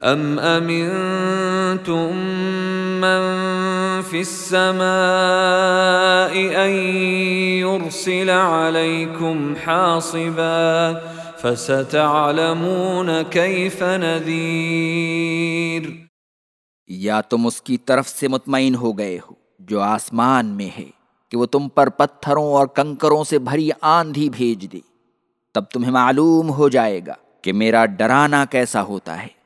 ام امنتم من في السماء ان يرسل عليكم حاصبا فستعلمون كيف نذير یا تم اس کی طرف سے مطمئن ہو گئے ہو، جو آسمان میں ہے، کہ وہ تم پر پتھروں اور کنکروں سے بھری آندھی بھیج دے۔ تب تمہیں معلوم ہو جائے گا کہ میرا ڈرانا کیسا ہوتا ہے۔